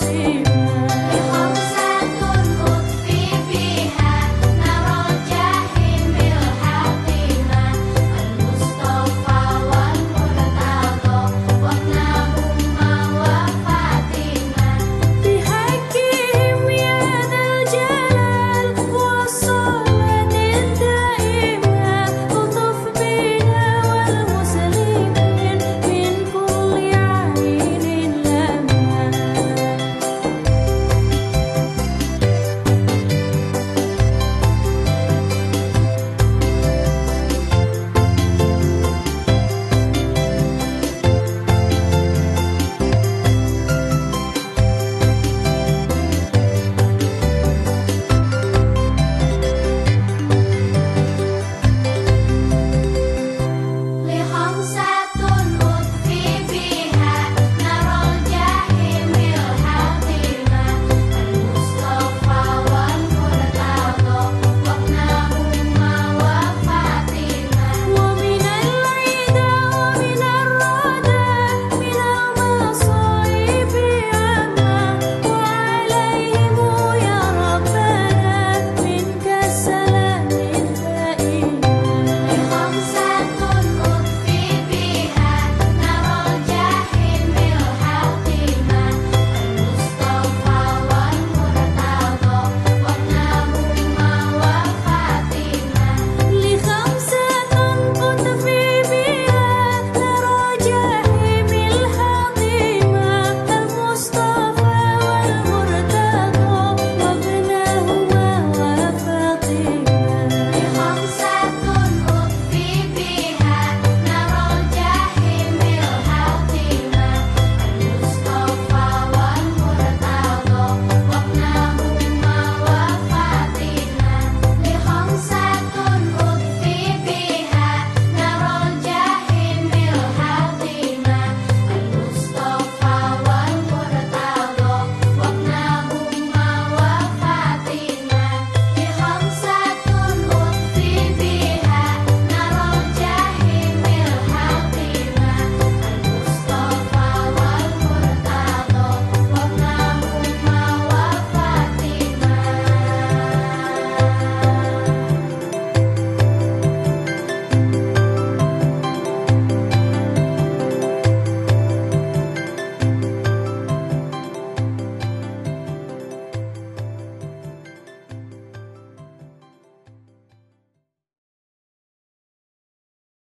see.